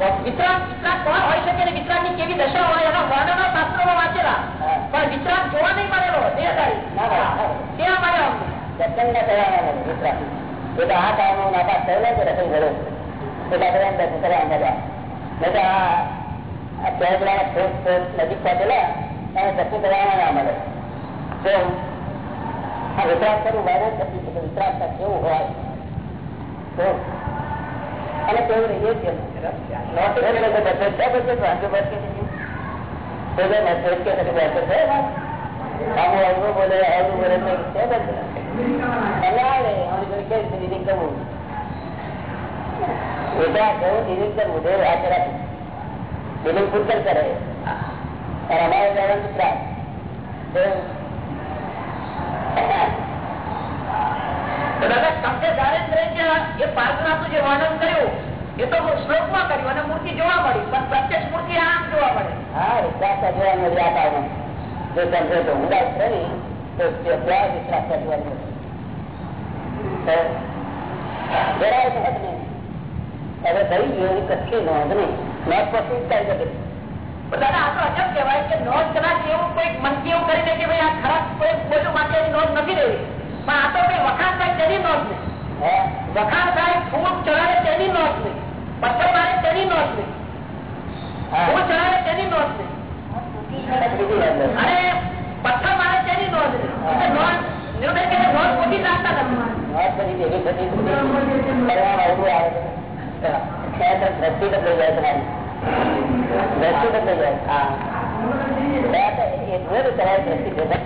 વિતરાગ વિતરાગ કોણ હોય શકે ને વિતરાગ ની કેવી દશા હોય એના વર્ણનો શાસ્ત્રોમાં વાંચેલા પણ વિતરાગ જોવા નહીં મળેલો દેહધારી ત્યાં મળ્યો સત્સંગ ના કરવાના વિતરાગ એ તો આ કારણો નાપાસ થયેલા છે રસોઈ ઘડો એટલે બધા અંદર કરવા મળ્યા નહીં તો આ ચોગડા નજીક પહોંચેલા એને સત્સંગ કરવાના ના મળે તો આ વિતરાગ કરવું વાયરસ થતી છે વિતરાગ કેવું હોય તો અને કેવું રહીએ છીએ બોલે આવડું બોલે બિલિંગ પૂરકર કરે અમારે જવાનું ત્રાસ દાદા તમને દારેન્દ્ર એ પાર્થનાથનું જે વર્ણન કર્યું એ તો શ્લોકમાં કર્યું અને મૂર્તિ જોવા મળી પણ પ્રત્યક્ષ મૂર્તિ આમ જોવા મળે હા વિશ્વાસ જોવા મળી આ કારણે જો સમજો તો ઊંડા ઉતરી તો ત્યાં વિશ્વાસ જોવા જરાય નોંધ નહીં હવે થઈ ગયું એની કચ્છી નોંધ નહીં નોંધ પછી જ કરી શકે દાદા આ તો અજબ કહેવાય કે નોંધ કદાચ એવું કોઈ મનથી એવું કરીને કે ભાઈ આ ખરાબ કોઈ બોલ્યું માટે એની નોંધ નથી લેવી પણ આ તો કઈ વખાણ થાય તેની નોંધ નહીં વખાણ થાય ફૂલ ચડાવે તેની નોંધ નહીં પથ્થર મારે તેની નોંધ નહીં ફૂલ ચડાવે તેની નોંધ નહીં અને પથ્થર મારે તેની નોંધ નહીં નોંધ નિર્ણય કે નોંધ મોટી રાખતા નથી નોંધ બધી ભેગી થતી કરવામાં અવરું આવે છે દ્રષ્ટિ બદલાઈ જાય તમારી દ્રષ્ટિ બદલાઈ જાય હા એ જોયું તમારી દ્રષ્ટિ ભેગા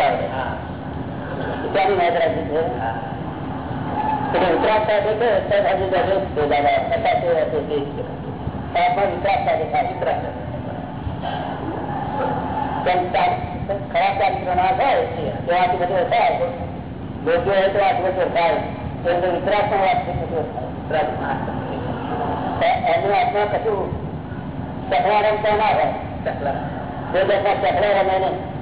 આવે ત્યાંની નોંધ રાખી છે એટલે ઉતરાગતા દેખે હજુ હજુ દાદા પચાસ વર્ષે પણ વિતરાગતા દેખાય વિતરાગતા ખરાબ ચારિત્ર ના થાય તેમાંથી બધું થાય યોગ્ય હોય તો આ બધું થાય તો વિતરાગ પણ વાત એની આત્મા કશું ચકલા રમતા ના હોય બે દસમાં ચકલા રમે નહીં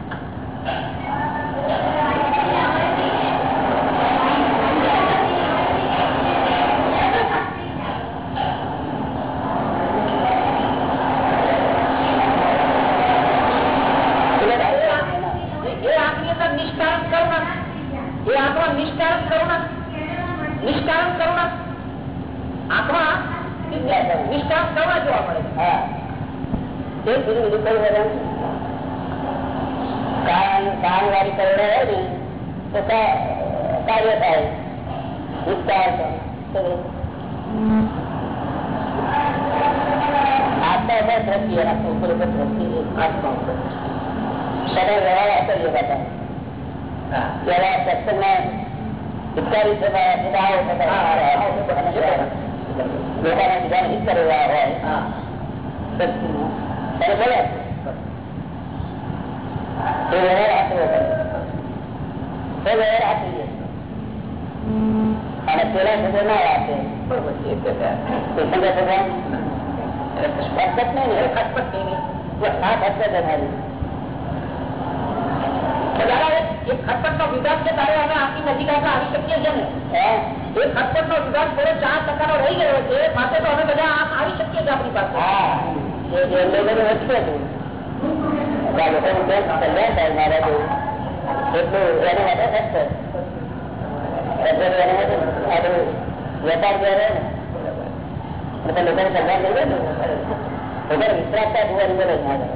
કાન કાન વાળી કરુણા હોય ને તો કાર્ય થાય વિસ્તાર આત્મા ઉપર દ્રષ્ટિ એના ઉપર ઉપર દ્રષ્ટિ આત્મા ઉપર સદા વ્યવહાર આચર્ય હતા ત્યારે સત્સંગમાં હિતકારી લોકોના બીજાને હિત કરવા હોય ત્યારે બોલે એ વ્યવહાર આચરવો પડે એ વ્યવહાર આચરીએ અને પેલા સુધી ના રાખે ભગવાન ખટપટ નહીં ખટપટ નહીં આ ખટપટ અમારી ખટપટ નો વિભાગ છે તારે અમે આખી નજીક આપણે આવી શકીએ છીએ ને એ ખટપટ નો વિભાગ થોડો ચાર ટકા નો રહી ગયો છે માટે તો અમે બધા આમ આવી શકીએ છીએ આપણી પાસે હા એ જે બધું વચ્ચે હતું લોકોનું કેમ કલ્યાણ થાય મારા જેવું એટલું એના માટે થશે એટલે એના માટે આપણું વેપાર જ્યારે ને લોકોને કલ્યાણ થઈ જાય ને લોકોને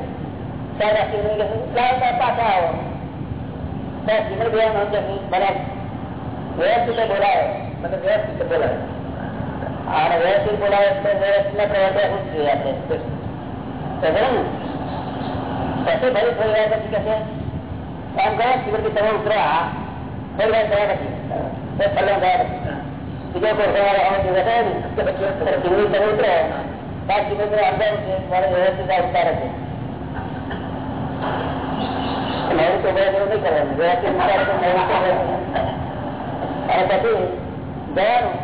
ત્યારે રાખી કે લાવ પાછા આવો ત્યારે જીવન બેવાનું કે મને વ્યવસ્થિત બોલાવે મને વ્યવસ્થિત બોલાવે અને વ્યવસ્થિત બોલાવે એટલે વ્યવસ્થિત ના પ્રવર્તન શું જોઈએ આપણે પછી ફરી થોડી વાર પછી કે એમ કહે શિવર તમે ઉતરો આ થોડી વાર ગયા પછી ફલન ગયા પછી બીજો કોઈ સવારે હવે દિવસ ને શિવરી તમે ઉતરો ત્યાં શિવર અંદર છે મારે વ્યવસ્થિત ઉતારે છે નવ તો વયસો નહીં કરવાનું વ્યવસ્થિત નવ તો અને પછી જવાનું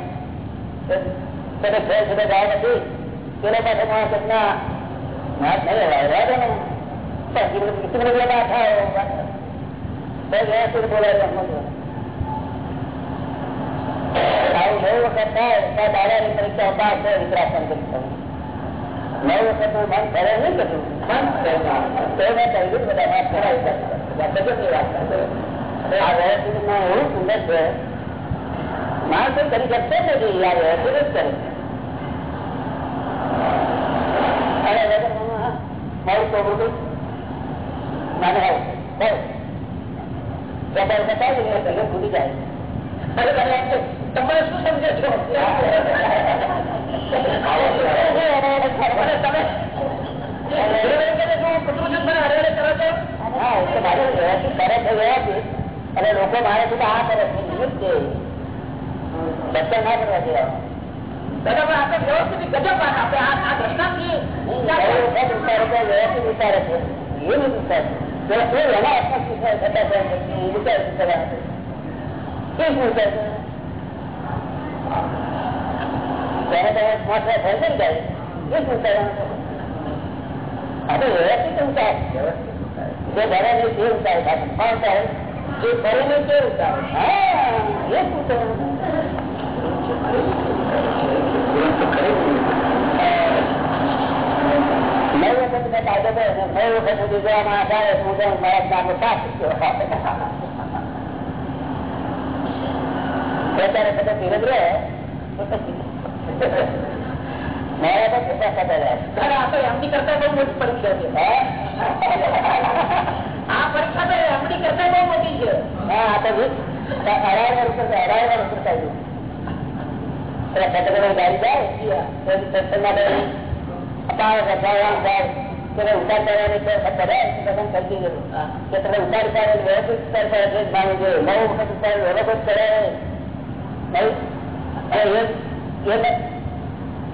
તને ફેર સુધે ગાય નથી પેલા પાસે માણસ ના વાત નહીં રહેવાય રહેતો ને કેટલી બધી ના થાય વ્યવસ્થિત બોલાય આવું નવ વખત થાય ત્યાં દાદાની પરીક્ષા ઉપાસ વિક્રાસન કરી શકું નવ વખત હું મન ભરે નહીં કશું મન તો મેં કહ્યું બધા વાત કરાવી ગજબની વાત આ વ્યવસ્થિતમાં એવું સુંદર છે માણસો કરી શકતો જ નથી આ વ્યવસ્થિત જ કરે અને મારું તો બધું મને બસ બતાવી દે ભૂલી જાય તમારે શું સમજે છો અને લોકો મારે શું આ કરે છે નિમિત્ત છે બધા ના કરવા દેવા દાદા આપણે વ્યવસ્થિત ગજબ વાત આપણે આ દ્રષ્ટાંત વ્યવસ્થિત વિચારે છે એ નહીં વિચારે છે એના આત્મા વિચાર થતા વિચાર વિચાર કેમ વિચાર ત્યારે તમે સ્માર્ટ થઈ થઈ જાય એ વિચારવાનું આપણે વ્યવસ્થિત ઉતાર જે ભરે નહીં તે ઉતાર પણ ઉતાર જે ભરે નહીં તે ઉતાર હા એ ઉતારવાનું નવ વખત મેં કાયદો કર્યો નવ વખત સુધી જોવામાં આધારે હું મારા નામ સાત અત્યારે બધા ધીરજ રહે મારા તો કેટલા થતા રહે આ તો એમડી કરતા બહુ મોટી પરીક્ષા છે આ પરીક્ષા તો એમડી કરતા બહુ મોટી છે હા આ તો અઢાર વર્ષ અઢાર વર્ષ કરતા પેલા કટકડા ગાડી જાય સત્સંગ માટે અપાવે સત્તાવન જાય તેને ઉતાર કરવાની કરે તમે કરી દીધું કે તમે ઉતાર કરે વ્યવસ્થિત ઉતાર કરે એટલે જ માનવું જોઈએ નવ વખત ઉતાર વ્યવસ્થિત કરે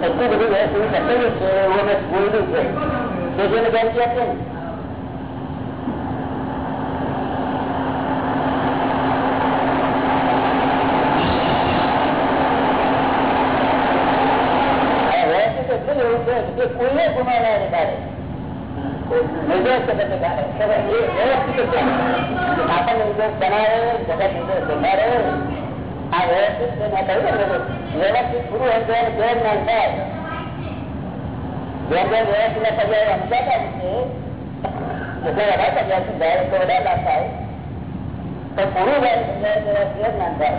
એટલું બધું વ્યવસ્થિત કરેલું છે એવું અમે બોલ્યું છે તો જેને ગેરંટી આપશે ને વ્યવસ્થિત એટલું એવું છે કે કોઈને ગુમાવ્યા નહીં તારે નિર્દોષ જગત વ્યવસ્થિત આપણને નિર્દોષ બનાવે જગત નિર્દોષ દેખાડે આ વ્યવસ્થિત છે મેં કહ્યું ને વ્યવસ્થિત પૂરું હોય તો જેમ જ્ઞાન થાય જેમ જેમ વ્યવસ્થિત પર્યાય સમજાતા છે એટલે વધારે પર્યાય સમજાય તો વધારે લાભ થાય તો પૂરું જયારે સમજાય ત્યારે જેમ જ્ઞાન થાય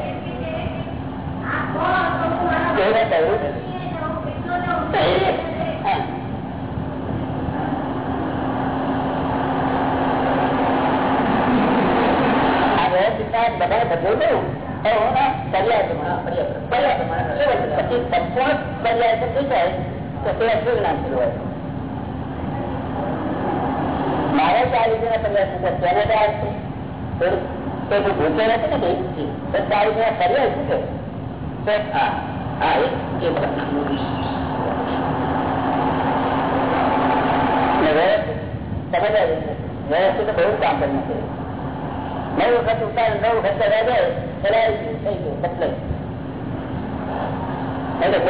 એવું કહ્યું હા આ વ્યવસ્થિત બધાને બધું નહીં પછી સંપૂર્ણ પર્યાય થઈ જાય તો તે અસુર નામ થયું હોય મારે તો આ રીતે પર્યાય તેને તો આવશે ભૂખ્યો નથી ને તો તારી ત્યાં ફરી શું કે હા હા એ વ્યવસ્થિત બહુ કામ કરી નાખે નવ વખત ઉતાર નવ વખત રહ્યા જાય ચલાવી ગયું થઈ ગયું મતલબ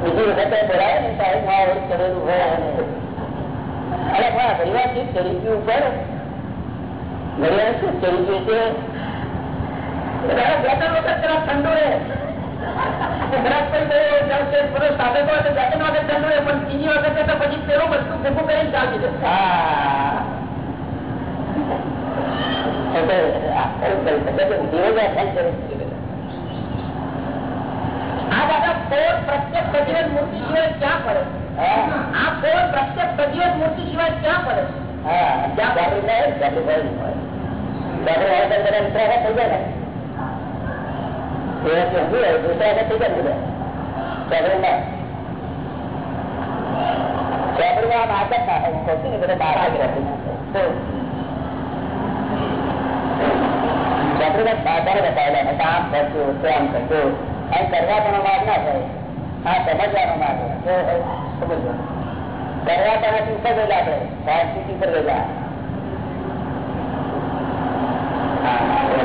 બીજી વખતે બોલાવે ને સાહેબ હા વળી કરેલું હોય અરે પણ પરિવાર થી ચડી ગયું ઉપર ઘડિયાળ શું ચડી ગયું છે બે ત્રણ વખત જરા ઠંડુ રહે સાથે તો બે ત્રણ વખત ઠંડુ રહે પણ ત્રીજી વખતે તો પછી પેલું બધું ભેગું કરીને ચાલતી જશે હા આ દાદા ફોર પ્રત્યક્ષ સજીવન મૂર્તિ સિવાય ક્યાં પડે આ ફોર પ્રત્યક્ષ સજીવન મૂર્તિ સિવાય ક્યાં પડે હા જ્યાં બાબરી થાય બાબરી થાય બાબરી હોય તો બધા ઉત્તરાખંડ થઈ જાય ને ઉત્તરાખંડ થઈ જાય ને ચોપડીમાં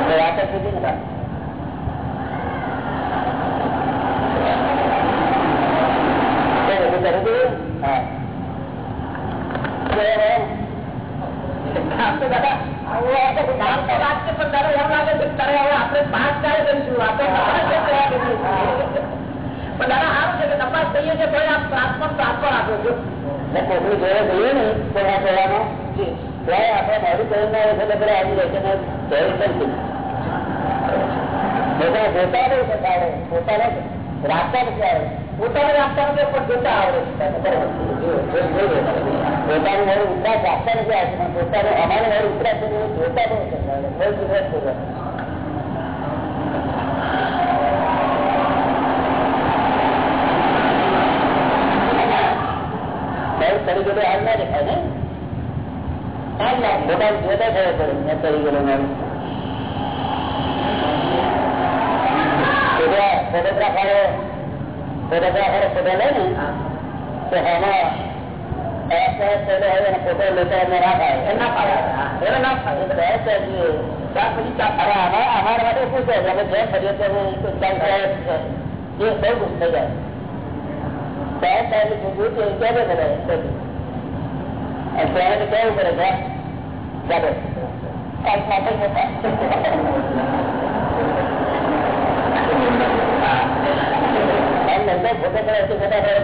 ચોપડીમાં આદત ના હું કહું ને બધા બહાર આવી રહેતું ચોપડીમાં આધાર બતાવેલા કામ કરશું તેમ કરશું અને કરવાતાનો માર્ગ ના થાય આ સમજવાનો માર્ગ સમજવાનો કરવાતાનાથી ઉપર ગયેલા આપણે સાયન્ટિફિક ઉપર ગયેલા વાત જ સુધી ને રાખતા નથી આવે પોતાને રાખતા નથી પણ જોતા આવડે પોતાનું મારું ઉતરાશ રાખતા નથી આવશે પણ પોતાનું અમારે મારું ઉતરાશ જોતા બહુ બહુ ગુજરાત પૂર્વક બહુ કરી ગયેલો હાલ ના દેખાય ને હાલ ના મોટા જોતા થયો પડે મેં કરી ગયેલો મારું ફોટોગ્રાફરો ફોટોગ્રાફરો ફોટો લે ને તો એમાં ફોટો લેતા એમને ના પાડે ના પાડે એને ના પાડે અમારા માટે પૂછે અમે જેમ કરીએ તો એ બહુ ગુસ્સ થઈ જાય સાહેબ સાહેબ પૂછ્યું કે ક્યારે કરે ત્યારે કેવું કરે છે ચાલો કાંઈક માટે નંબર ફોટો કરે છે ફોટા કરે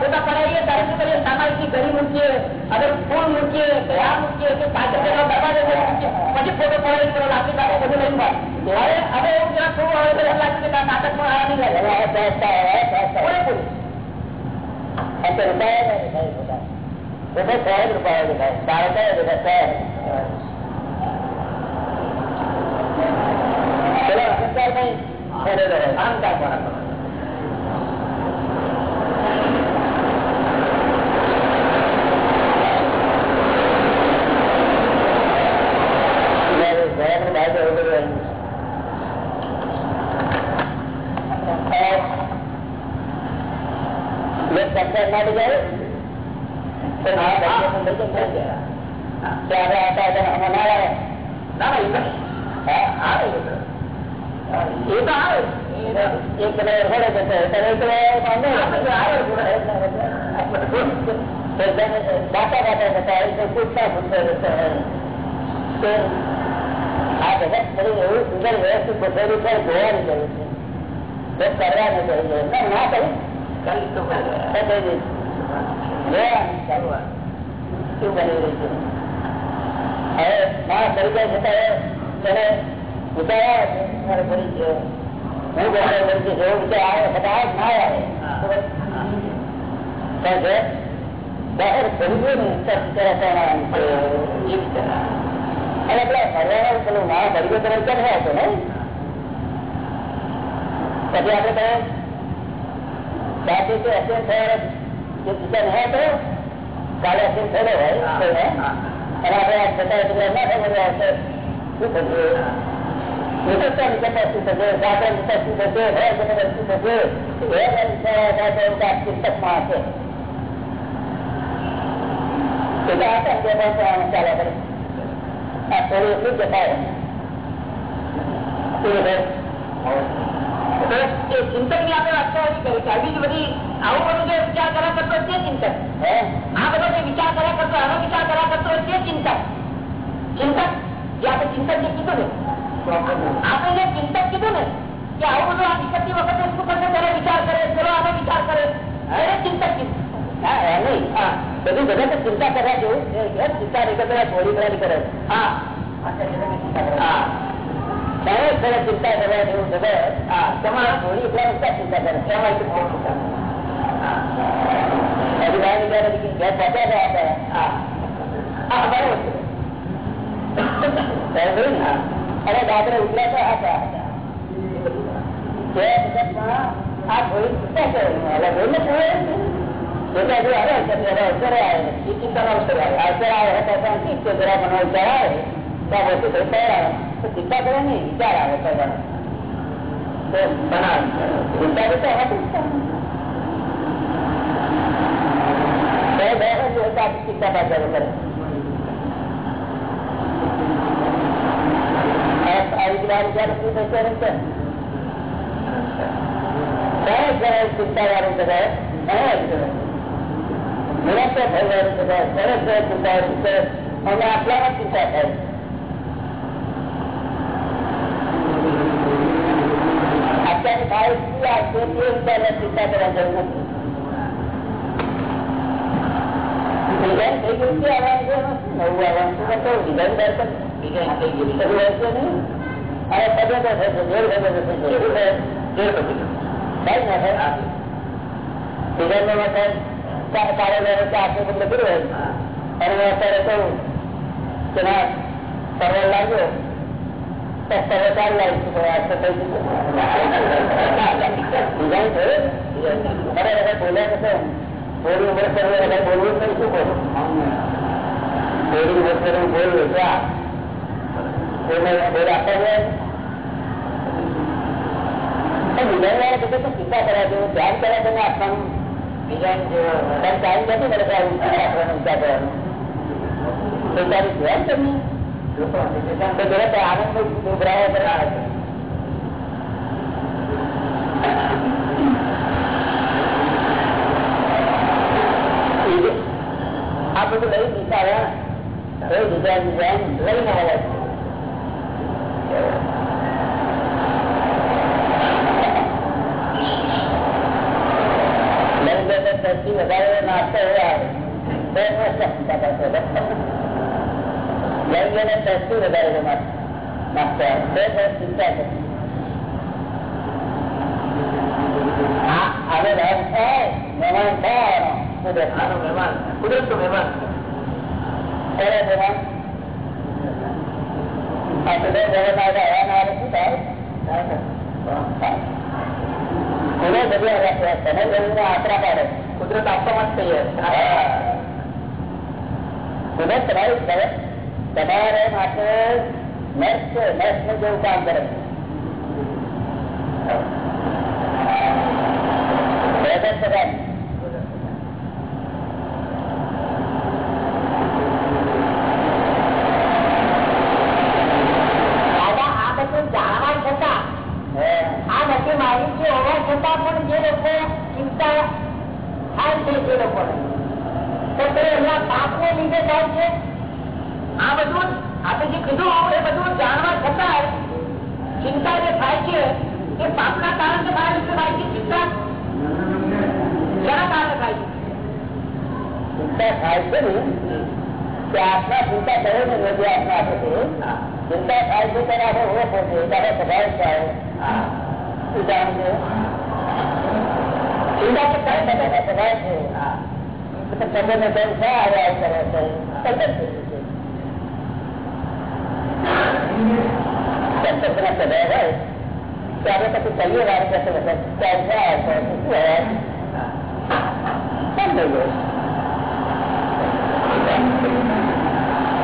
ફોટા પડાવીએ ત્યારે શું કરીએ સામાજિક ઘરી મૂકીએ અગર ફૂલ મૂકીએ આ મૂકીએ કે પાછળ દરવાજે મૂકીએ પછી ફોટો પડાવી કરો આપણી પાસે બધું લઈને બાદ હવે હવે એવું જરા થોડું હવે એમ લાગે કે નાટકમાં આ નહીં લાગે પૂરેપૂરી રૂપિયા બધે સહેજ રૂપિયા દેખાય તારે કયો દેખાય સહેજ ચલો અહંકાર નહીં અહંકાર બરાબર સંસાર માટે જાય આ જગત બધું એવું સુંદર વ્યવસ્થિત ગોઠવેલું છે જોવાની જરૂર છે કરવા નથી જોઈએ ના કરી શું બની રહી છે હવે મારા પરિચય છતાં તેને ઉતાર્યા મારે પરિચય હું ગોઠવ પરિચય જેવો વિચાર આવે છતાં ના આવે બહાર ખરીદ્યું ને અને પેલા ફરવાનો પેલું મારા પરિચય તરફ ક્યાં હતો ને પછી આપણે કહે સાથે અત્યંત થયા જે ચિંતા નહીં હતો કાલે અસીમ થયેલો હોય કોઈને અને આપણે જતા એટલે ના ખબર આવશે શું થશે નિકટતા નિકટતા શું થશે જાતે નિકટ શું થશે ભય નિકટ શું થશે એ ચિંતકમાં હશે એટલે આ ચાલ્યા કરે આ થોડું શું જતા ચિંતક ની આપણે વાત કરી કે આવી બધી આવું બધું જે વિચાર કર્યા કરતો તે ચિંતક આ બધો જે વિચાર કર્યા કરતો આનો વિચાર કર્યા કરતો તે ચિંતક ચિંતક જે આપણે ચિંતક જે કીધું ને આપણે જે ચિંતક કીધું ને કે આવું બધું આ નીકળતી વખતે શું કરશે ત્યારે વિચાર કરે પેલો આનો વિચાર કરે એને ચિંતક કીધું હા નહીં હા બધું બધા ચિંતા કરવા જેવું ચિંતા નહીં કરતા થોડી કરે હા હા દરેક ઘરે ચિંતા કરવા જેવું જગત તમારા થોડી એટલા ઊંચા ચિંતા કરે એમાં અધિકારી ઘેર પહોંચ્યા ગયા હતા બરોબર અને દાદરે ઉતર્યા હતા તે જગતમાં આ થોડી ચિંતા કરે એટલે જોઈને એટલે હજુ આવે અવસરે આવે એ ચિંતાનો અવસર આવે અવસર આવે તો ઠીક છે જરા મને અવસર આવે તો વસ્તુ થઈ તૈયાર આવે તો ચિંતા કરે નહીં વિચાર આવે કરવાનો ચિંતા તો બે બે ચિંતા પાછળ કરે ચિંતા વાળું જગાય નિરંતર ભરવાનું જગાય સરસ ચિંતા અને આટલામાં ચિંતા થાય અત્યારે ચિંતા કરવા જરૂર નથી ડિઝાઇન થઈ ગયું છે આવવાનું નવું આવવાનું શું કરતો ડિઝાઇન દર્શન ડિઝાઇન થઈ ગયું બધું રહેશે નહીં અને પદે તો થશે જોર ખબર થશે જોર પછી થાય ના થાય ડિઝાઇન નો મતલબ કાળો લેવો કે આખે બદલે કર્યું હોય અને અત્યારે કહું કે ના સરળ લાગ્યો સરકાર લાવી છે આ તો થઈ ડિઝાઇન થયું અરે બોલ્યા કે થોડી ઉમર પર બોલવું નહીં શું બોલું થોડી ઉમર પર બોલવું ક્યાં બોલ આપવા જાય ડિઝાઇન વાળા કીધું તો ચિંતા કર્યા જેવું ધ્યાન કર્યા તમે આપવાનું ડિઝાઇન જેવો ટાઈમ નથી મળે કે રાખવાનું વિચાર કરવાનું તો તારું ધ્યાન તમે તો જરા આનંદ ઉભરાયા કરે આવે છે આ બધું લઈ દીધા આવ્યા હવે ડિઝાઇન ડિઝાઇન લઈને આવ્યા છે વધારે નાસ્તો બે લઈને સસ્તું વધારે નાસ્તો બે ચિંતા છે હવે રસ થાય મહેમાન થાય કુદરત મહેમાન કુદરત નું મહેમાન ત્યારે મહેમાન આ કુદરત મહેમાન આવ્યા શું થાય કુદરત બધી તમે જમીને આશરા પાડે કુદરત આપવામાં જ તૈયાર કુદરત તમારી કરે તમારે માટે નર્સ છે નર્સ નું જેવું કામ કરે છે પ્રગટ શબ્દને કઈ શા આવ્યા કરે છે શબ્દના સ્વભાવ હોય ત્યારે પછી કહીએ વાર કરશે શું થઈ ગયો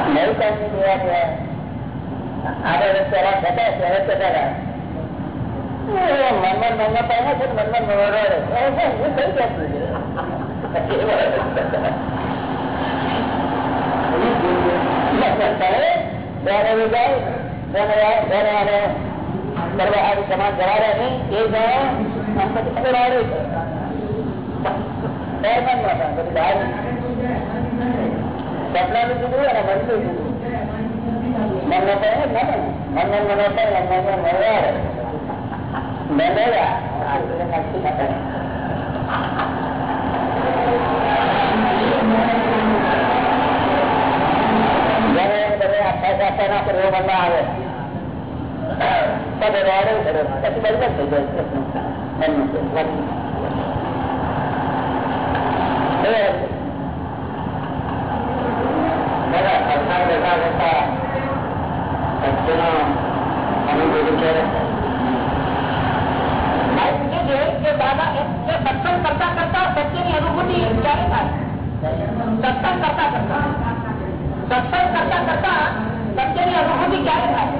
નવું કામ જોવા ગયા આગળ પેલા થતા ત્યારે થતા હતા મનમાં મનમાં પહેલા છે મનમાં મરડે હું કઈ જતું ત્યારે જાય કરવા આ સમાજ જવા નહીં એ જાય પછી ખબર આવે છે સપનાનું જુદું અને મનનું જુદું મન નો કહે ને મન મન મનો કહે મન મન મળવા આખા આખા ના કરવો મનમાં આવે પદ રોડે કરે પછી બરોબર થઈ જાય સત્સંગ કરતા કરતા સત્યની અનુભૂતિ ક્યારે થાય સત્સંગ કરતા કરતા સત્સંગ કરતા કરતા સત્યની અનુભૂતિ ક્યારે થાય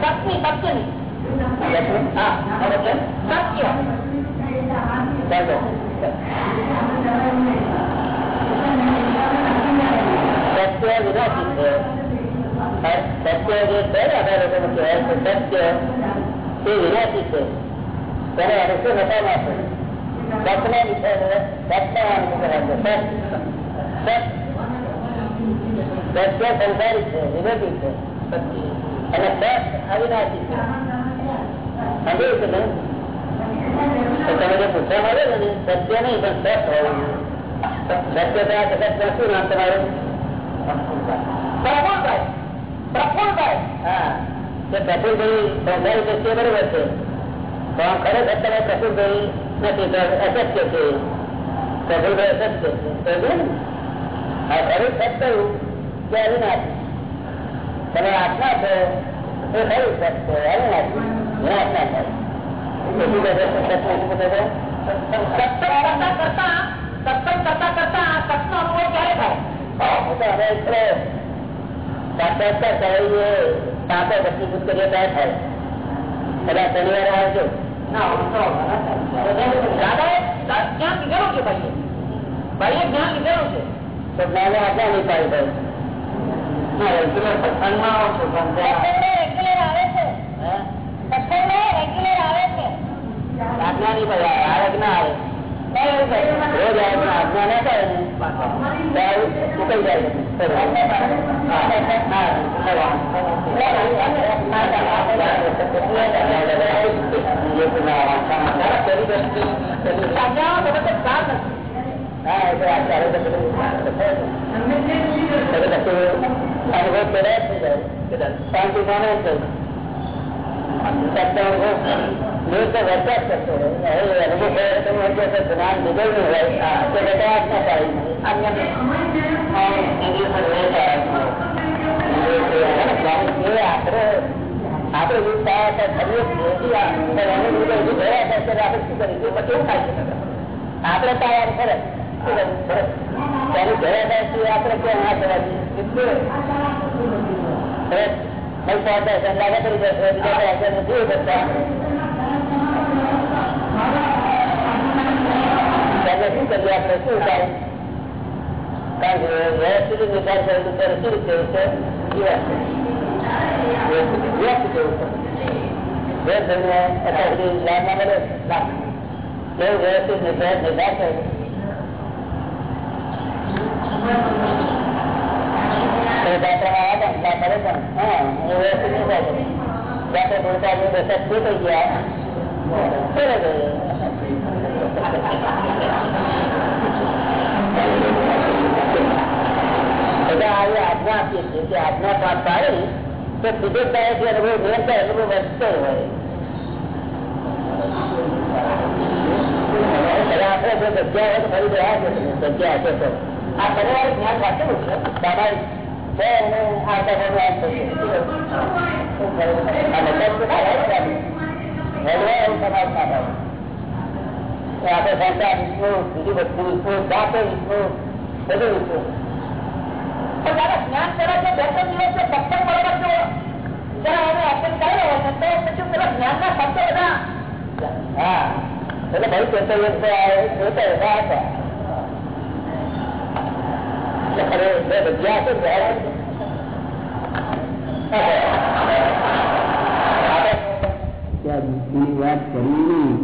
સત્યની સત્યની હા સત્ય ચાલો સત્ય વિનાશી છે સત્ય જે છે ને આપણા લોકોનું કહેવાય છે સત્ય તે વિનાશી છે તેને અનુસર નતા નાખે સત્યના વિષય સત્ય અનુસર સત્ય સંસારી છે વિરોધી છે અને સત અવિનાશી છે સમજ્યું કે નહીં તમે જે પૂછવા માંગે ને સત્ય નહીં પણ સત હોવું સત્ય તો આ જગત શું નામ તમારું પ્રફુલભાઈ પ્રફુલભાઈ હા તે પ્રફુલભાઈ સંસારી દ્રષ્ટિએ બરોબર છે પણ ખરેખર તમે પ્રફુલભાઈ નથી તો અસત્ય છે પ્રફુલભાઈ અસત્ય છે સમજ્યું ને? આ ખરું સત્ય કે અવિનાશી તમે આત્મા છો એ ખરું સત્ય અવિનાશી વિનાશ ના થાય સત્સંગ કરતા કરતા સત્સંગ કરતા કરતા સત્યનો અનુભવ ક્યારે થાય સાક્ષાત્કાર કરાવીએ સાતો ભક્તિભૂત કરીએ ત્યારે થાય કદાચ શનિવારે આવજો દાદાએ જ્ઞાન લીધેલું છે ભાઈએ ભાઈએ જ્ઞાન લીધેલું છે તો જ્ઞાને આજ્ઞા નહીં પાડી ભાઈ રેગ્યુલર સત્સંગમાં આવો છો પણ રેગ્યુલર આવે છે સત્સંગમાં રેગ્યુલર આવે છે આજ્ઞા નહીં પડે આજ્ઞા આવે રોજ આવે પણ આજ્ઞા ના કરે ને ત્યારે ઉકળી જાય આજ્ઞાનો બધો ચાર નથી હા એ તો અત્યારે તો બધું અનુભવ કર્યા જ થઈ જાય શાંતિ માને જ જ્ઞાન લીધેલું હોય તે બધા આજ્ઞા પાડી આપણે યુદ્ધ થયા હતા ખરીએ એને લીધે હજુ ગયા હતા ત્યારે આપણે શું કરીશું પછી કેવું થાય છે આપણે તૈયાર કરે ત્યારે ગયા હતા છીએ આપણે કેમ ના કરવા દઈએ નહીં પહોંચે લાગે કરી જશે બીજા હાજર નથી કરતા ત્યારે શું કરીએ આપણે શું થાય કારણ કે વ્યવસ્થિત નિર્ધાર કરેલું ત્યારે શું રીતે છે વ્યસ્ત જેવું છે વ્યસ્ત થઈને અત્યાર સુધી લાભ ના મળે લાભ એવું વ્યવસ્થિત નિર્ધાર નિર્ધાર કર્યો આજ્ઞા આપીએ છીએ કે આજ્ઞા પ્રાપ્ત પાડી તો વિદેશતાથી અનુભવ નિરંતર અનુભવ વધતો હોય આપણે જો જગ્યા હોય તો ફરી રહ્યા છે જગ્યા હશે તો આ પરિવાર જ્ઞાન રાખેલું છે સ્વાભાવિક છે અને આ તમારું આ થશે આ બધા જ થાય જ નથી. વધવા એવું સમાજ ના થાય આપણે સંસાર વિષ્ણુ બીજી વસ્તુ વિષ્ણુ જાતે વિષ્ણુ બધું વિષ્ણુ પણ દાદા જ્ઞાન કરે છે બે ત્રણ દિવસ સત્સંગ બરોબર જો જરા એને અટેન્ડ કરી રહ્યો છે તો પછી પેલા જ્ઞાનના શબ્દો બધા હા એટલે ભાઈ કહેતો જોતા હતા હતા એટલે ખરે બે જગ્યા છે બુદ્ધિની વાત કરવી નહીં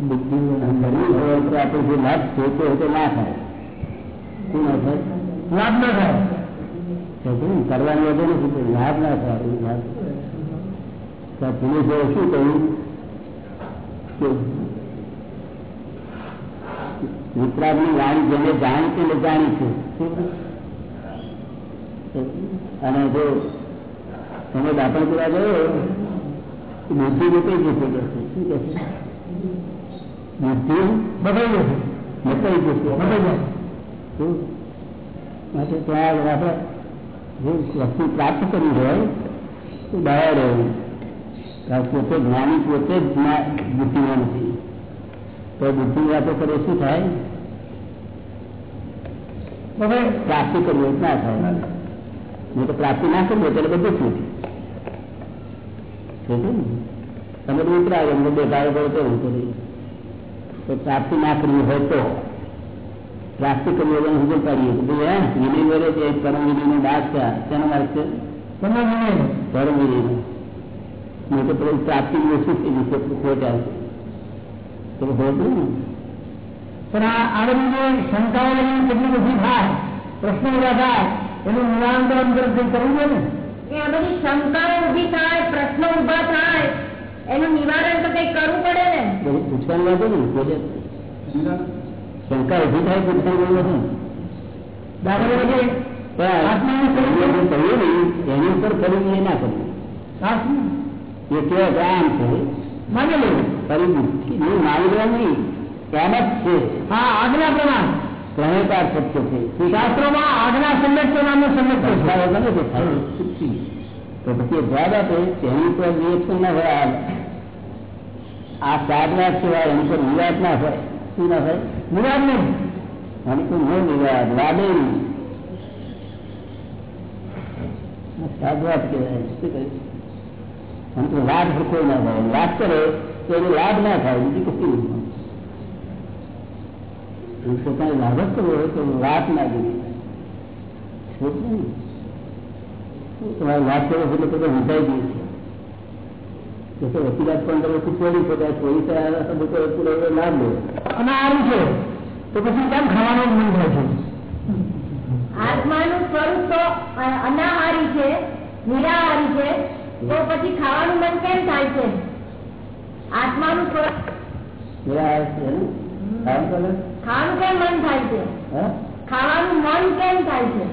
બુદ્ધિ કરવી હોય તો આપણે જે લાભ જોતો હોય તો ના થાય શું ના થાય લાભ ના થાય કરવાની વગર નથી લાભ ના થાય લાભ પુરુષોએ શું કહ્યું કે વિતરાગની વાણી જેને જાણી તેને જાણી છે અને જો તમે દાખલ કરવા ગયો બુદ્ધિ નીકળી જશે કે શું કે બુદ્ધિ બદલાઈ જશે નીકળી જશે બદલાઈ જશે માટે ત્યાં આપણે જે વસ્તુ પ્રાપ્ત કરવી હોય તો બહાર રહેવું કારણ પોતે જ્ઞાની પોતે જ બુદ્ધિમાં નથી તો બુદ્ધિ વાતો કરે શું થાય પ્રાપ્તિ કરવી ના થાય નહીં તો પ્રાપ્તિ ના કરવી એટલે બધું શું તમે ઉતરાય એમને બે ભાઈ કરો તો તો પ્રાપ્તિ ના કરવી હોય તો પ્રાપ્તિ કરવી હોય હુજર પાડીએ હે વિનય વરે જે પરમ વિનય નો દાસ છે તેનો માર્ગ છે પરમ વિનય પરમ વિનય નહીં તો પેલું પ્રાપ્તિ ઓછી થઈ જશે ખોટ આવશે તો હોતું ને પણ આ આગળની જે શંકાઓ કેટલી બધી થાય પ્રશ્નો બધા થાય એનું નિરાંતર કરવું જોઈએ ને? આ બધી શંકાઓ ઊભી થાય પ્રશ્નો ઊભા થાય એનું નિવારણ તો કઈ કરવું પડે ને? બધું પૂછવાની વાત ને શંકા? ઊભી થાય પૂછવાની નથી? દાખલા નહીં એની ઉપર કરવું એ ના કરવું? એ કેવા આમ છે. માની લેવું ફરી નહીં માની લેવા નહીં. એમ જ છે. હા આજ્ઞા પ્રમાણ. પ્રણેતાર સત્ય છે શાસ્ત્રોમાં આજ્ઞા સંરક્ષો નામનો સંરક્ષો ગમે તે થાય તો પછી જવાબ આપે તેની પર રિએક્શન ના હોય આ સાધના સિવાય એની પર વિવાદ ના હોય શું ના હોય વિવાદ નહીં એની પર નો વિવાદ વાદે નહીં સાધવાદ કહેવાય શું કહ્યું આમ તો લાભ હરખો ના થાય લાભ કરે તો એનો લાભ ના થાય બીજી કશું પોતાને લાગત જ કરવો હોય તો વાત ના જોઈએ તમારે લાભ કરવો એટલે તો વિચારી ગયું છે. તો વકીલાત પણ તમે છોડી શકાય પોલીસ પૂરો લે અને આવું છે. તો પછી કેમ ખાવાનું મન થાય છે? આત્માનું સ્વરૂપ તો અનાહારી છે નિરાહારી છે. તો પછી ખાવાનું મન કેમ થાય છે? આત્માનું સ્વરૂપ નિરાહાર છે ને? ખાવાનું કેમ મન થાય છે? ખાવાનું મન કેમ થાય છે?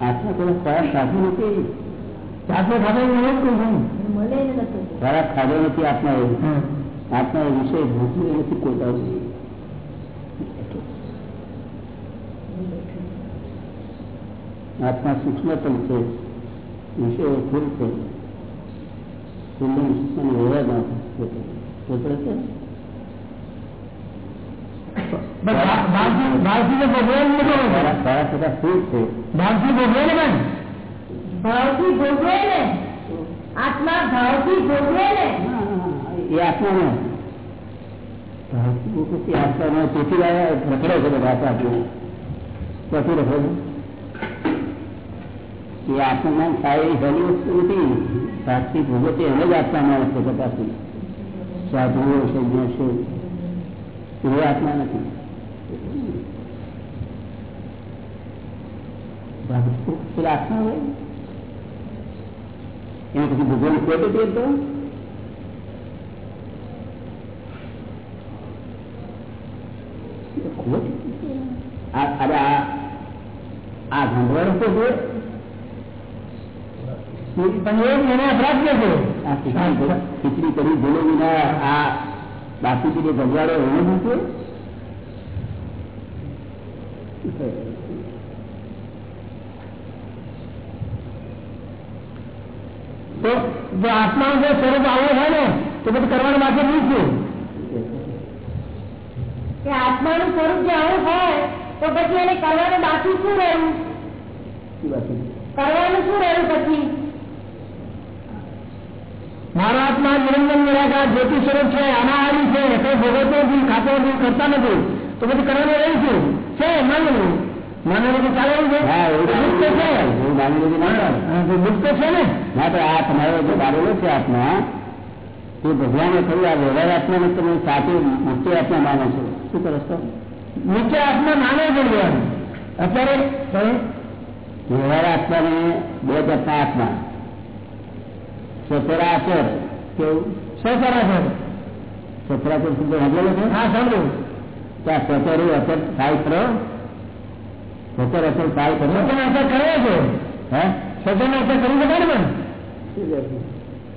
આત્મા કોઈ ખોરાક ખાધું નથી? આત્મા ખાધો મળે જ મળે નથી. ખોરાક ખાધો નથી આત્મા એ વિષય નથી આત્મા સૂક્ષ્મતમ છે વિષય સ્થુલ છે. સ્થુલ સૂક્ષ્મ વ્યવહાર ના પોતે પોતે છે. ભાવથી ભગવાન થતા સ્થિર છે ભાવથી ભગવાન પણ ભાવથી ભોગવે ને આત્મા ભાવથી ભોગવે ને એ આત્મા નો ભાવથી આત્મા નો તેથી રખડે છે બધા આત્મા ક્યાંથી રખડે એ આત્મા સારી ઘણી વસ્તુ નથી સાચી ભોગવતી એને જ આત્મામાં છે કદાચી સાધુઓ છે જ્ઞ છે એ આત્મા નથી પેલા આત્મા હોય એને પછી ભગવાન ખોટ હતી તો ખોટ અરે આ આ ગંધવાડો તો છે પણ એને અપરાધ કે છે આ ખીચડી કરી ભૂલો વિના આ બાકી સુધી ગંધવાડો એને મૂક્યો તો જો આત્મા જો સ્વરૂપ આવો હોય ને તો બધું કરવાનું બાકી નહીં છે કે આત્માનું સ્વરૂપ જે આવું હોય તો પછી એને કરવાનું બાકી શું રહ્યું કરવાનું શું રહ્યું પછી? આત્મા નિરંજન નિરાકાર જ્યોતિ સ્વરૂપ છે અનાહારી છે કઈ ભોગવતો નથી ખાતો નથી કરતા નથી. તો પછી કરવાનું રહી છું? છે માનવું માનવું તો ચાલે છે? હા, એવું મુક્ત છે. એવું. હા, મુક્ત છે ને? તો આ તમારો જે બારેલો છે આત્મા એ ભગવાને કહ્યું આ વ્યવહાર આત્માને તમે સાચી મુખ્ય આત્મા માનો છો. શું કરો છો? મુખ્ય આત્મા માને જોઈએ અત્યારે વ્યવહાર આત્માને બે જાતના આત્મા. સચરાચર કેવું? સચરાચર સચરાચર શબ્દ સાંભળેલો છે? હા સાંભળ્યું. ત્યાં સચરું અચર થાય કરો સચર અચર થાય કરો સચન અસર કરે છે? હે? સચન અસર કરી શકાય ને? પણ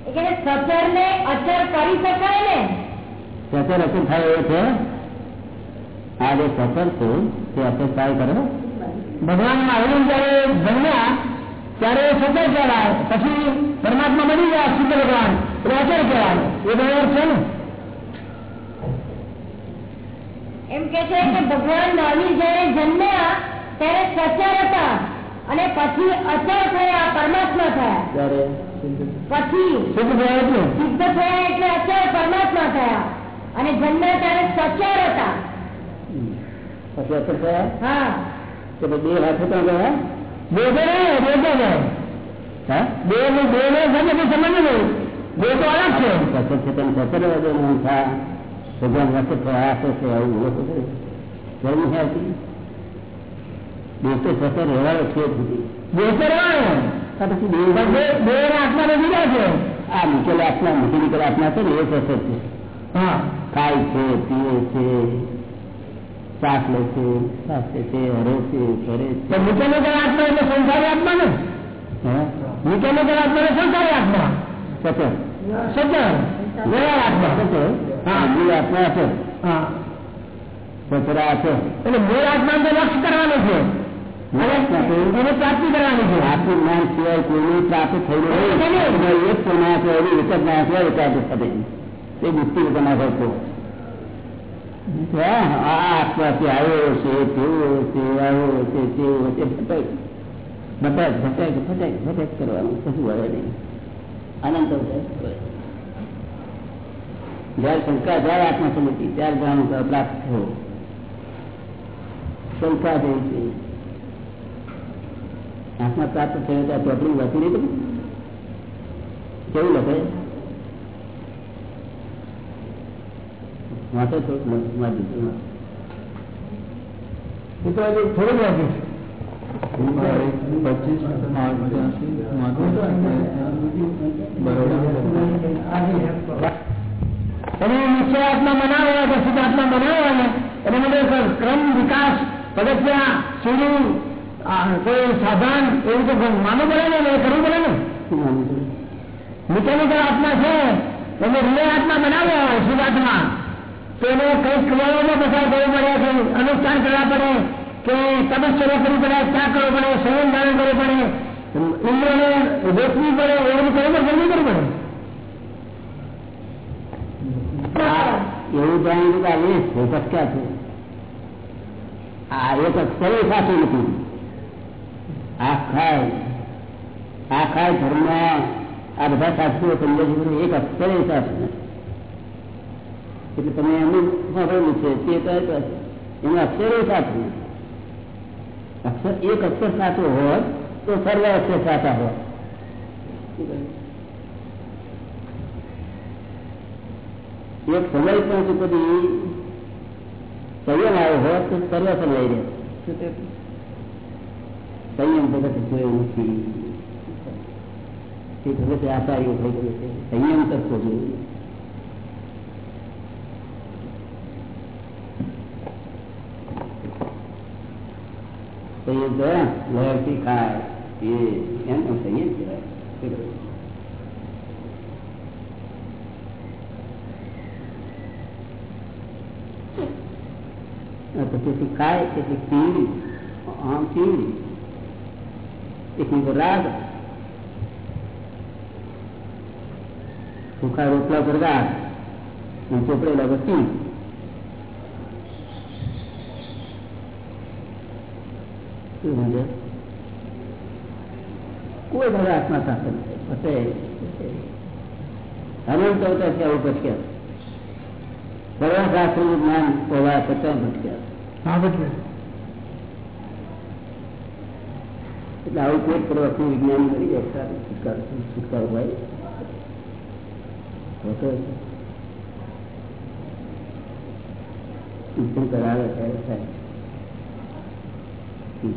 એટલે સચર ને અચર કરી શકાય ને? સચર અસર થાય એવો છે? આ જે સચર છે તે અસર થાય કરે ભગવાન મહાવીર જયારે જન્મ્યા ત્યારે એ સચર કહેવાય. પછી પરમાત્મા બની ગયા શુદ્ધ ભગવાન. એટલે અચળ કહેવાય. એ બરાબર છે ને? એમ કે છે કે ભગવાન મહાવીર જયારે જન્મ્યા ત્યારે સચર હતા અને પછી અચળ થયા પરમાત્મા થયા. પછી સિદ્ધ થયા એટલે? સિદ્ધ થયા એટલે અચળ પરમાત્મા થયા. અને જન્મ્યા ત્યારે સચર હતા પછી અચળ થયા? હા. કે બે હાથે પણ ગયા? બે दो नहीं બે दो दो બે दो में दो में सब मुझे समझ नहीं दो तो अलग છે સચેતન સચર વગર હું થા ભગવાન વખત પ્રયાસો છે. આવું બોલો તો જરૂર છે દેવ તો સતર રહેવાયો છે બે તો રહેવાયો પછી બે દેવ આત્મા નથી ગયા છે. આ મૂકેલા આત્મા મૂકી નીકળેલા આત્મા છે ને એ સતર છે. હા. ખાય છે પીએ છે. શ્વાસ લે છે શ્વાસ લે છે હરે છે કરે છે. મિકેનિકલ આત્મા એટલે સંસારી આત્મા ને? મિકેનિકલ આત્મા એટલે સંસારી આત્મા? વ્યવહાર સચર હા મૂળ આત્મા છે. હા. સચરા છે. એટલે મૂળ આત્મા તો લક્ષ કરવાનું છે. એને પ્રાપ્તિ કરવાની છે. આત્મ જ્ઞાન સિવાય કોઈની પ્રાપ્ત થયેલું એક પ્રમાણ છે એની જ ના હોય એકાદ સાથે એ વગર ના કરતો આ આત્માથી આવ્યો છે તેવો છે આવ્યો છે તેવો છે ભટક ભટક ભટક ભટક ભટક કરવાનું કશું વળે નહીં આનંદ થાય જયારે શંકા જાય આત્મા સમજી ત્યારે જાણું કે પ્રાપ્ત થયો શંકા થઈ છે આત્મા પ્રાપ્ત થયો ત્યાં ચોપડી વાંચી નહીં તમે કેવું લખે વાંચો થોડુંક વાંચી એ તો હજી થોડું વાંચીશ પચીસ તમે નિશ્ચય આત્મા બનાવો કે શુદ્ધ આત્મા બનાવો ને એને માટે ક્રમ વિકાસ પગથિયા સીડી આ, કોઈ સાધન એવું તો માનવું પડે ને? એ કરવું પડે ને? મિકેનિકલ આત્મા છે. એને રિલે આત્મા બનાવ્યો હોય શુદ્ધ આત્મા. તો એને કઈ ક્રિયાઓમાં પસાર કરવું પડે કે અનુષ્ઠાન કરવા પડે કે તપશ્ચર્યા કરવી પડે ત્યાગ કરવો પડે, સંયમ ધારણ કરવું પડે. ઇન્દ્રને રોકવી પડે એવું બધું કરવું પડે. નહીં કરવું પડે એવું જાણ્યું કે આ વેશ ક્યાં છે. આ એક અક્ષરે સાથે નથી. આ ખાય આ ખાય ધર્મ, આ બધા શાસ્ત્રીઓ સમજે છે એક અક્ષરે સાચું નથી. એટલે તમે એમનું સાંભળેલું છે તે કહે તો એનું અક્ષરે સાચું નથી અક્ષર એક અક્ષર સાચો હોત તો સર્વ અક્ષર સાચા હોત એક સમય પણ જો કદી સંયમ આવ્યો હોત તો સર્વ સમય રહે સંયમ જગત જોયો નથી તે જગતે આચાર્ય થઈ ગયું છે સંયમ કરતો જોઈએ સંયમ તો લહેરથી ખાય, એ એનો સંયમ કહેવાય. પછી ખાય કેટલીક પીવી, આમ પીળી કેટલીક રાગ. સુખા રોટલા પર રાગ ચોપડેલા વસ્તી. શું સમજે કોઈ દાદા આત્મા સાથે નથી અનંત અવતાર છે આવું ભટક્યા સર્વશાસ્ત્ર નું જ્ઞાન હોવા છતાં ભટક્યા હા બધું એટલે આવું કોઈ પ્રવૃત્તિ વિજ્ઞાન કરી જાય છુટકારો છુટકારો હોય હોતો ટીચિંગ કરાવે ત્યારે થાય તો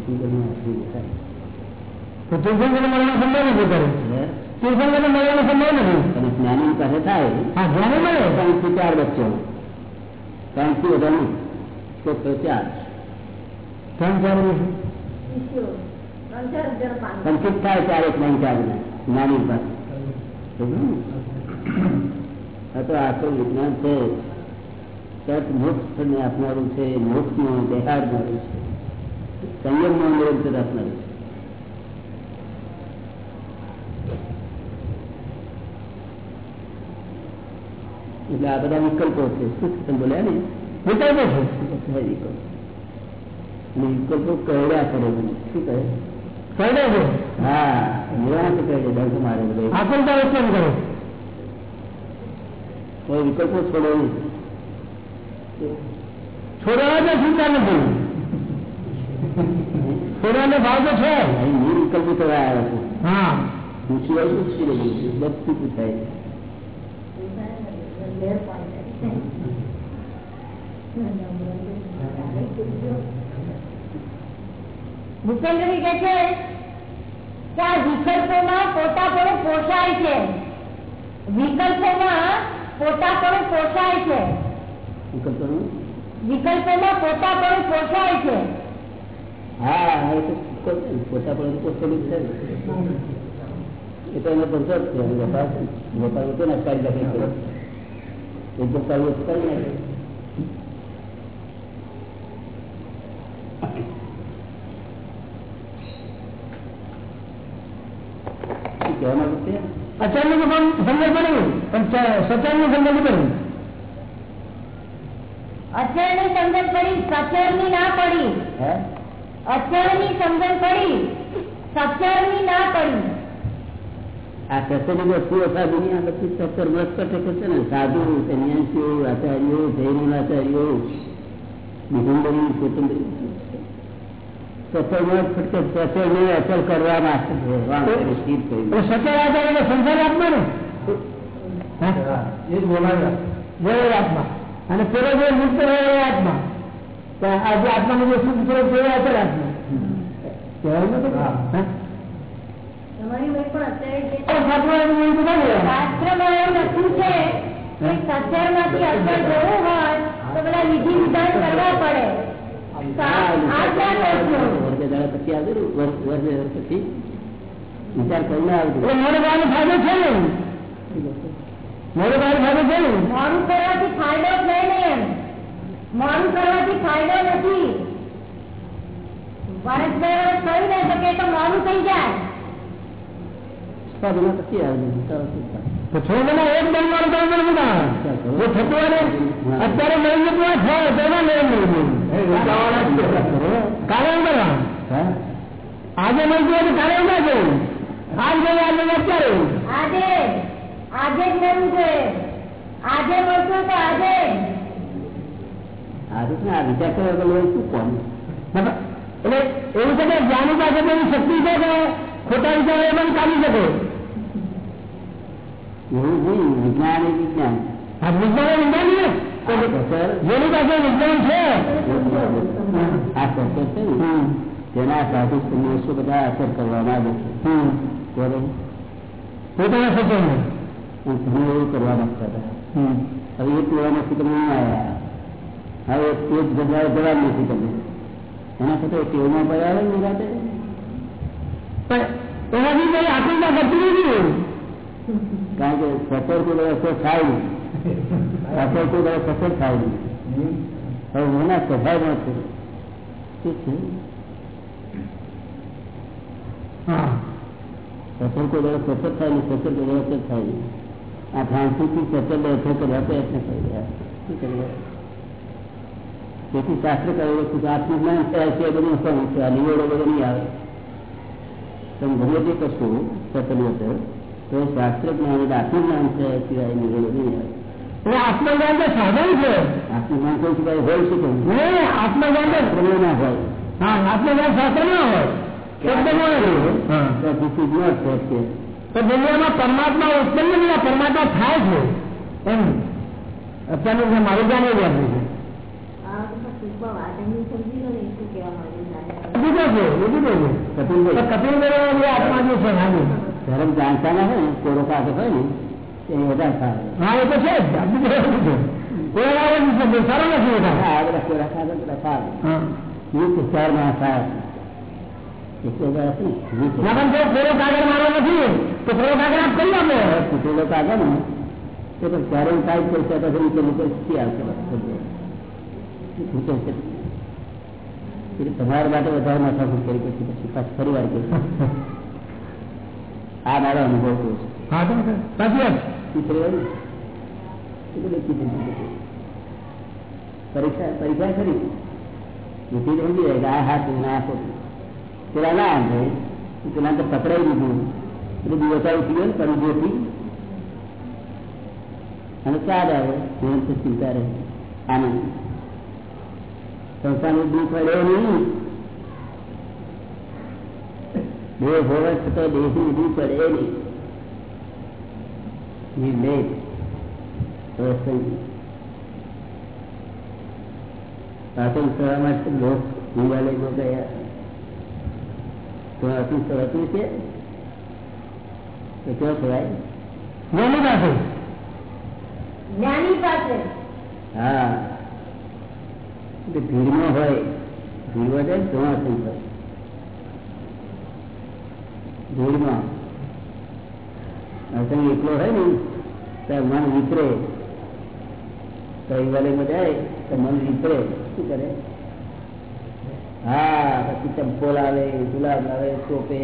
તીર્થંકર મળવાનો સંભવ નથી કરે તીર્થંકર મળવાનો સંભવ નથી. અને જ્ઞાની પાસે થાય. હા જ્ઞાને મળે. ત્રણથી ચાર બચ્ચો ત્રણથી વધારે તો તો ત્રણ ત્રણ ચાર જ્ઞાની પાસે. સમજ્યું આ તો વિજ્ઞાન છે. તત મોક્ષ ને આપનારું છે મોક્ષ નો દેહાડનારું છે. સંયમ નો નિરંતર આપનારું છે એટલે આ બધા વિકલ્પો છે. શું તમે બોલ્યા ને? વિકલ્પો છે. વિકલ્પો. વિકલ્પો કરડ્યા કરે શું કહે? કરડે છે હા. નિરાશ કહે છે? ડંખ મારે બધે. આકંતા ઉત્પન્ન કરે. કોઈ વિકલ્પો છોડો નહીં. છોડવા તો ચિંતા નથી. છોડવાનો ભાવ તો છે અહીં નિર્વિકલ્પો તો આવ્યા છે હા પૂછ્યું હોય પૂછી લેવું બધું પૂછાય લેર પાડે. ભૂપેન્દ્રજી કે છે કે આ વિકલ્પોમાં પોતાપણું પોષાય છે વિકલ્પોમાં પોતાપણું પોષાય છે વિકલ્પોનું વિકલ્પોમાં પોતાપણું પોષાય છે હા હા, એ તો કોઈ નહીં. પોતા પણ પોતાનું છે ને. એ તો એનો ભરતો જ છે એનો વેપાર છે ને. વેપાર હતો ને અટકાવી નાખે છે. એક વેપાર અટકાવી નાખે. શું કહેવા માંગુ છે અચાનક પણ સમજ પડ્યું પણ સચારનું સમજ પડ્યું અચળની સમજણ પડી સચળની ના પડી અક્ષરની સમજણ પડી સત્સરની આ સત્સંગ વસ્તુ હતા છે ને સાધુ સન્યાસીઓ આચાર્યો જૈન આચાર્યો નિગુંદરી સ્વતંત્રી સત્સંગમાં ફટકે સત્સંગને અસર કરવા અને પેલો જે મુક્ત રહેલો આત્મા. પણ આજે આત્માને જે સુખ છે તે આચર આત્મા કહેવાય નથી વિચાર કરી આવજો. છે ને. મારો ને મારું કરવાથી ફાયદો જ નહીં મોડું કરવાથી ફાયદો નથી વર્ષ બે વર્ષ થયું ને તો કે તો મોડું થઈ જાય છ મહિના પછી આવજો વિચારો શું થાય. તો છ મહિના એક બનવાનું કામ કરે બધા જે થતું હોય ને અત્યારે મહિને તો આ થાય તેમાં લઈ લેવું કાલે ઉમેરવા હા આજે મળતું હોય તો કાલે ઉમેર જવું આજ ગઈ આજે અત્યારે આજે આજે જ મળવું જોઈએ આજે મળશું તો આજે આ રીતના આ વિચાર કર્યા વગર લોકોને શું કોમ એટલે એવું છે કે જ્ઞાની પાસે એવી શક્તિ છે કે ખોટા વિચારો એમાં કાઢી શકે એવું નહીં વિજ્ઞાન એ વિજ્ઞાન આ વિજ્ઞાન એ વિજ્ઞાન ને આ સસર જેની પાસે વિજ્ઞાન છે આ સસર છે ને તેના સાધુ સંન્યાસો બધા અસર કરવા માંગે છે હમ. બરોબર પોતાના સત્સંગ અને ઘણું એવું કરવા માંગતા હતા હવે એ પીવામાંથી તમે નહીં આવ્યા હવે જ જગ્યાએ જવાબ નથી તમે એના સાથે કેવમાં પડ્યા ને રાતે? પણ એનાથી કઈ આકૃતા કરતી નથી કારણ કે સફર કોઈ દાડો અસર થાય નહીં. સફર કોઈ બધા સફર થાય નહીં. હવે એના સ્વભાવમાં છે. શું છે? હા. સફર કોઈ બધા સફર થાય નહીં સફર કોઈ અસર થાય નહીં. આ ભ્રાંતિથી સફર અસર કરવા પ્રયત્ન કરી રહ્યા શું કરી રહ્યા તેથી શાસ્ત્ર કહ્યું છે આત્મજ્ઞાન થયા છે બધું શું છે. આ નિવેડો બધો નહીં આવે. તમે ગમે તે કરશો સતન તો શાસ્ત્ર જ્ઞાન એટલે આત્મજ્ઞાન થયા સિવાય નિવેડો નહીં આવે. આત્મજ્ઞાન તો સાધન છે. આત્મજ્ઞાન કોઈ સિવાય હોય છે કે નહીં? આત્મજ્ઞાન તો પ્રમેય ના હોય. હા આત્મજ્ઞાન શાસ્ત્ર ના હોય. શબ્દમાં હોય. હા. તો દુનિયામાં પરમાત્મા ઉત્પન્ન નહીં પરમાત્મા થાય છે. એમ. અત્યારનું મારું જ્ઞાન જે છે. ધર્મ જાણતા ના હોય ને કોરો કાઢો હોય ને એ વધારે સારું હા એ તો છે જ આપણી જોડે એવું છે કોઈ આવે જ નથી સારો નથી બધા હા, આ બધા કોરા કાઢો બધા સારું હા યુક્ત ચારમાં સારું એટલે બધા શું યુક્ત ના પણ જો કોરો કાગળ મારો નથી તો કોરો કાગળ આપ કરી આપો તૂટેલો કાગળ ને તે પણ ચારે ટાઈપ કરશે તો નીચે નીચે શી આવશે બધું. તૂટે છે એટલે તમારા માટે વધારે માથાકૂટ કરી પછી પછી પાછું ફરી વાર. આ મારો અનુભવ કહું છું. પરીક્ષા પરીક્ષા કરી. બુદ્ધિ સમજી જાય કે આ હાથ ના ખોટું. પેલા ના આમ થાય પેલા તો પકડાઈ દીધું એટલે દિવસ ઉઠી ગયો ને પણ જોથી અને ચાર આવે ચિંતા રહે આનંદ. સંસારનું દુઃખ પડે નહીં દેહ હોવા છતાં દેહની દુઃખ પડે નહીં નિર્લેપ અસંગી પાટણ સભા માટે લોક હિમાલય ગયા તો આટલું સરતું છે એ કેવો કહેવાય જ્ઞાની પાસે જ્ઞાની પાસે હા એટલે ભીડમાં હોય ભીડમાં જાય તો આસન થાય ભીડમાં આસન એકલો હોય ને ત્યારે મન વિતરે તો હિમાલયમાં જાય તો મન વિતરે શું કરે હા પછી ચંપોલ આવે ગુલાબ આવે ચોપે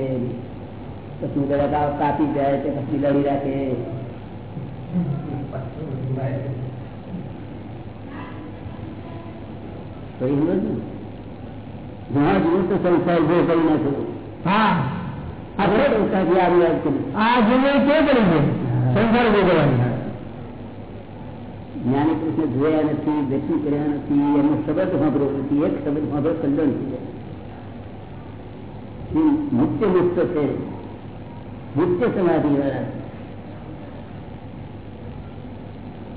પછી બધા કાપી જાય તે પછી લડી રાખે કઈ નથી જ્યાં જુઓ તો સંસાર જો કરી નાખો હા આપણે સંસારથી આવી વાત કરી આ જીવન કે કરી છે સંસાર ભોગવવાની જ્ઞાની કૃષ્ણ જોયા નથી દર્શન કર્યા નથી એનો શબ્દ સાંભળ્યો નથી એક શબ્દ સાંભળો કલ્યાણ થઈ જાય એ મુક્ત મુક્ત છે મુક્ત સમાધિ વાળા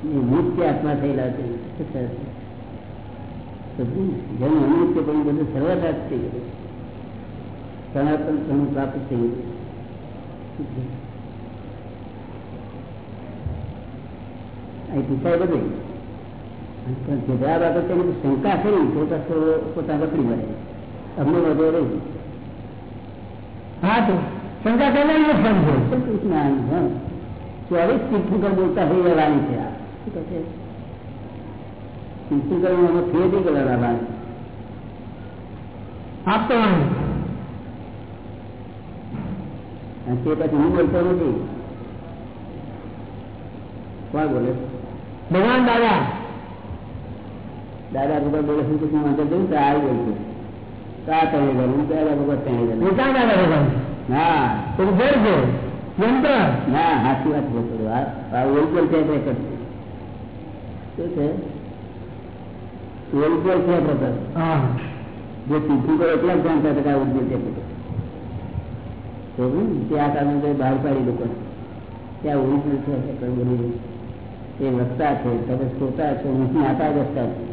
એ મુક્ત આત્મા થયેલા છે શું થાય છે? બધું જેનું અનિત્ય પણ બધું સર્વનાશ થઈ ગયું સનાતન ધર્મ પ્રાપ્ત થઈ ગયું અહીં પૂછાય બધું પણ જે જવાબ આપે તેની શંકા કરી તો પાછો પોતા બકરી મળે અમને વધુ રહી હા તો શંકા તેને નુકસાન છે કૃષ્ણ હા ચોવીસ તીર્થંકર બોલતા થઈ જવાની છે આ શું કહે છે તીર્થંકર અમે ફેર કરવાના આપતો વાણી તે પછી હું બોલતો નથી. કોણ બોલે? ભગવાન દાદા. દાદા ભગવાન બોલે શું પછી મંત્ર જોયું તો આ બોલતું. તો આ તણી ગયું દાદા ભગવાન ત્યાં ગયું પોતા દાદા ભગવાન? ના. તો ઘર છે. યંત્ર. ના સાચી વાત બોલતો. આ બોલ ઓરિજિનલ ટેપ રેકર્ડ છે શું છે? ઓરિજિનલ ટેપ રેકર્ડ હા જે તીર્થંકરો એટલા જ જાણતા હતા કે આ ઓરિજિનલ ટેપ રેકર્ડ તો હું તે આ કારણે તે બહાર પાડી લોકો ત્યાં ઓરિજિનલ છે રેકર્ડ બોલી એ વક્તા છે તમે શ્રોતા છો હું માતા વક્તા છું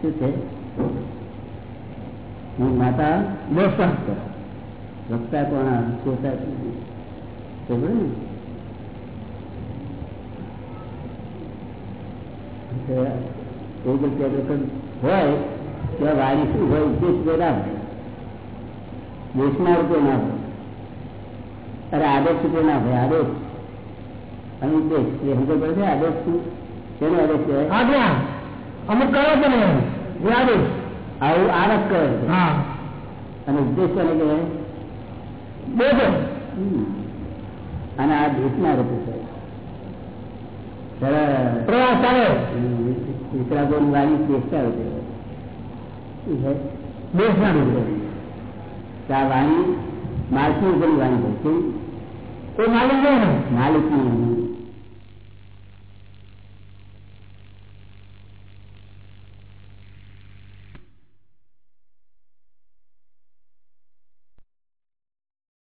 શું છે હું માતા દોસ્તા વક્તા કોણ શ્રોતા છું ખબર ને એવું ત્યાં હોય ત્યાં વાણી શું હોય તે જ હોય. દેશના રૂપે ના હોય. અરે આદેશ રૂપે ના હોય? આદેશ. અને ઉદ્દેશ એ સમજ પડે છે? આદેશ શું? તેનો આદેશ કહેવાય? અમુક કરો છો ને આદેશ. આવું આરસ કરે છે. હા. અને ઉદ્દેશ કોને કહેવાય. અને આ દેશના રૂપે પ્રવાસ ચાલે વિતરાગોની વાણી દેશતા રૂપે દેશના લોકો આ વાણી માલકી ઉપરની વાણી હોય છે કોઈ માલિક નહીં ને માલિકની